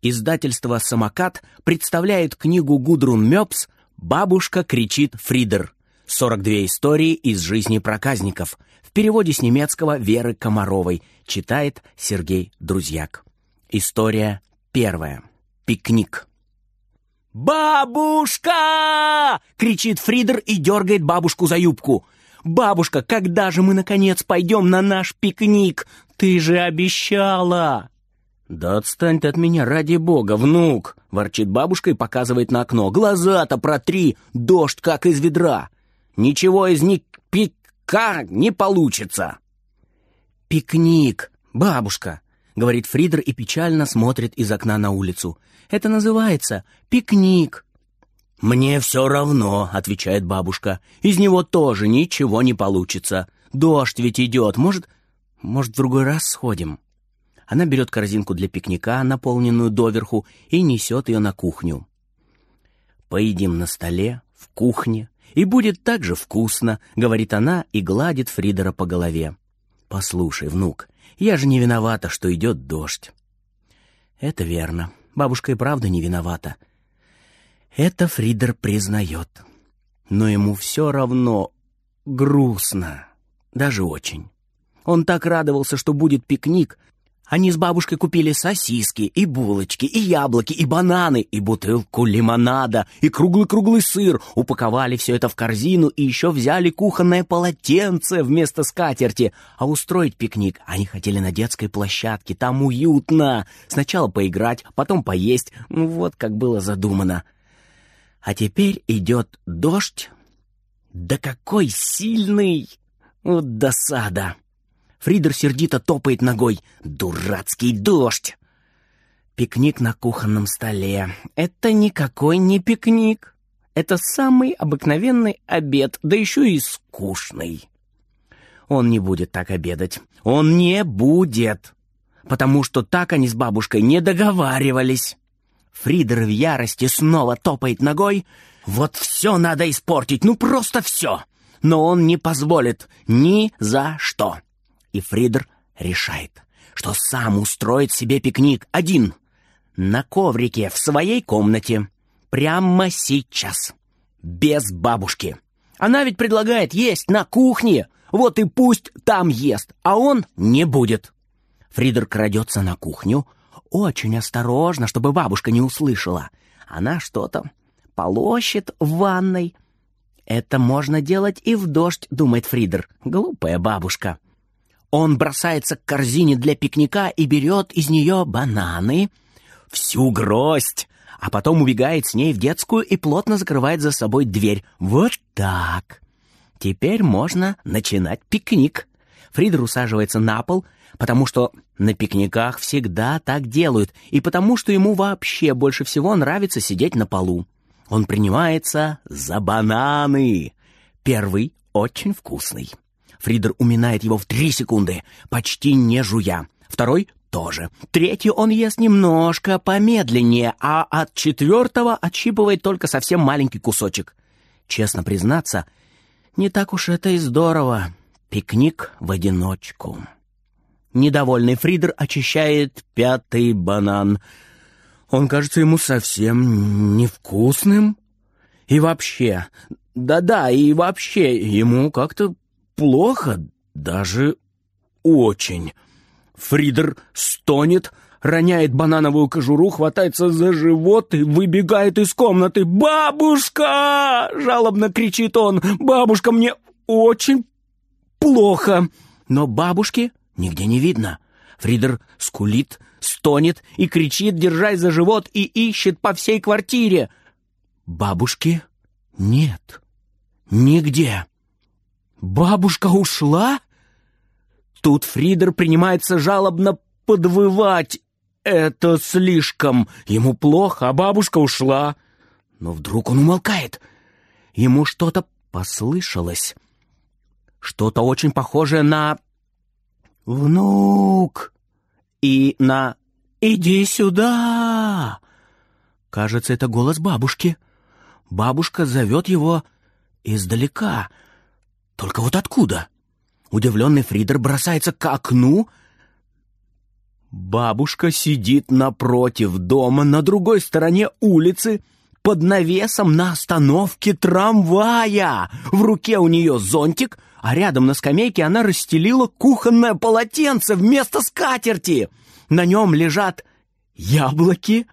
Издательство «Самокат» представляет книгу Гудрун Мёбс «Бабушка кричит Фридер». 42 истории из жизни проказников. В переводе с немецкого Веры Комаровой. Читает Сергей Друзьяк. История первая. Пикник. «Бабушка!» — кричит Фридер и дергает бабушку за юбку. «Бабушка, когда же мы, наконец, пойдем на наш пикник? Ты же обещала!» «Да отстань ты от меня, ради бога, внук!» — ворчит бабушка и показывает на окно. «Глаза-то протри! Дождь как из ведра! Ничего из них пика не получится!» «Пикник, бабушка!» — говорит Фридер и печально смотрит из окна на улицу. «Это называется пикник!» «Мне все равно», — отвечает бабушка. «Из него тоже ничего не получится. Дождь ведь идет. Может, может, в другой раз сходим?» Она берет корзинку для пикника, наполненную доверху, и несет ее на кухню. «Поедим на столе, в кухне, и будет так же вкусно», — говорит она и гладит Фридера по голове. «Послушай, внук, я же не виновата, что идет дождь». «Это верно. Бабушка и правда не виновата». Это Фридер признает. Но ему все равно грустно, даже очень. Он так радовался, что будет пикник, они с бабушкой купили сосиски, и булочки, и яблоки, и бананы, и бутылку лимонада, и круглый-круглый сыр. Упаковали все это в корзину и еще взяли кухонное полотенце вместо скатерти. А устроить пикник они хотели на детской площадке, там уютно. Сначала поиграть, потом поесть. Вот как было задумано. А теперь идет дождь. Да какой сильный! Вот досада! Фридер сердито топает ногой. «Дурацкий дождь!» Пикник на кухонном столе. Это никакой не пикник. Это самый обыкновенный обед, да еще и скучный. Он не будет так обедать. Он не будет. Потому что так они с бабушкой не договаривались. Фридер в ярости снова топает ногой. Вот все надо испортить, ну просто все. Но он не позволит ни за что и Фридер решает, что сам устроит себе пикник один, на коврике в своей комнате, прямо сейчас, без бабушки. Она ведь предлагает есть на кухне, вот и пусть там ест, а он не будет. Фридер крадется на кухню, очень осторожно, чтобы бабушка не услышала. Она что-то полощет в ванной. Это можно делать и в дождь, думает Фридер. Глупая бабушка. Он бросается к корзине для пикника и берет из нее бананы, всю гроздь, а потом убегает с ней в детскую и плотно закрывает за собой дверь. Вот так. Теперь можно начинать пикник. Фридер усаживается на пол, потому что на пикниках всегда так делают, и потому что ему вообще больше всего нравится сидеть на полу. Он принимается за бананы. Первый очень вкусный. Фридер уминает его в три секунды, почти не жуя. Второй тоже. Третий он ест немножко помедленнее, а от четвертого отщипывает только совсем маленький кусочек. Честно признаться, не так уж это и здорово. Пикник в одиночку. Недовольный Фридер очищает пятый банан. Он кажется ему совсем невкусным. И вообще, да-да, и вообще ему как-то плохо, даже очень. Фридер стонет, роняет банановую кожуру, хватается за живот и выбегает из комнаты. «Бабушка!» — жалобно кричит он. «Бабушка, мне очень плохо!» Но бабушки нигде не видно. Фридер скулит, стонет и кричит, держась за живот, и ищет по всей квартире. Бабушки нет. Нигде. «Бабушка ушла?» Тут Фридер принимается жалобно подвывать. «Это слишком. Ему плохо, а бабушка ушла». Но вдруг он умолкает. Ему что-то послышалось. Что-то очень похожее на «Внук» и на «Иди сюда». Кажется, это голос бабушки. Бабушка зовет его издалека — только вот откуда? Удивленный Фридер бросается к окну. Бабушка сидит напротив дома на другой стороне улицы под навесом на остановке трамвая. В руке у нее зонтик, а рядом на скамейке она расстелила кухонное полотенце вместо скатерти. На нем лежат яблоки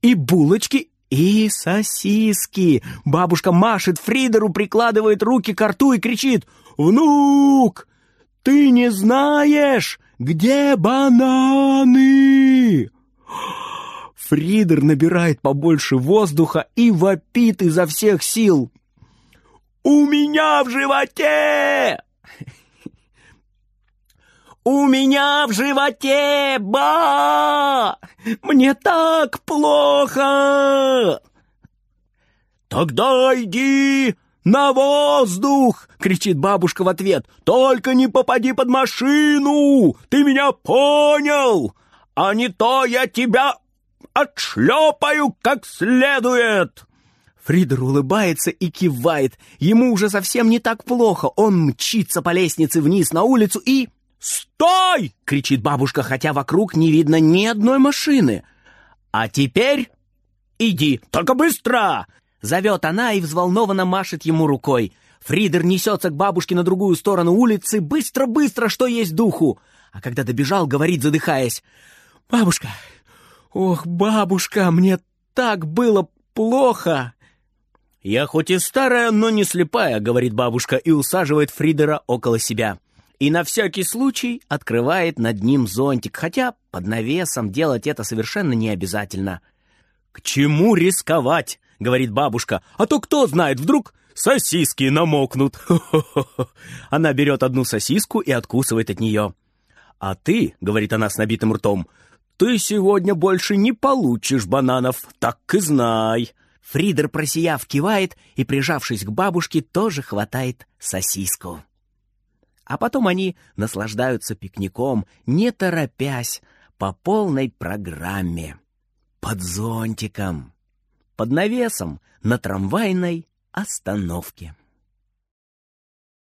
и булочки и сосиски. Бабушка машет Фридеру, прикладывает руки к рту и кричит «Внук, ты не знаешь, где бананы?» Фридер набирает побольше воздуха и вопит изо всех сил. «У меня в животе!» «У меня в животе, ба! Мне так плохо!» «Тогда иди на воздух!» — кричит бабушка в ответ. «Только не попади под машину! Ты меня понял? А не то я тебя отшлепаю как следует!» Фридер улыбается и кивает. Ему уже совсем не так плохо. Он мчится по лестнице вниз на улицу и... «Стой!» — кричит бабушка, хотя вокруг не видно ни одной машины. «А теперь иди, только быстро!» Зовет она и взволнованно машет ему рукой. Фридер несется к бабушке на другую сторону улицы, быстро-быстро, что есть духу. А когда добежал, говорит, задыхаясь, «Бабушка, ох, бабушка, мне так было плохо!» «Я хоть и старая, но не слепая», — говорит бабушка и усаживает Фридера около себя и на всякий случай открывает над ним зонтик, хотя под навесом делать это совершенно не обязательно. «К чему рисковать?» — говорит бабушка. «А то кто знает, вдруг сосиски намокнут!» Она берет одну сосиску и откусывает от нее. «А ты, — говорит она с набитым ртом, — ты сегодня больше не получишь бананов, так и знай!» Фридер, просияв, кивает и, прижавшись к бабушке, тоже хватает сосиску. А потом они наслаждаются пикником, не торопясь, по полной программе. Под зонтиком, под навесом на трамвайной остановке.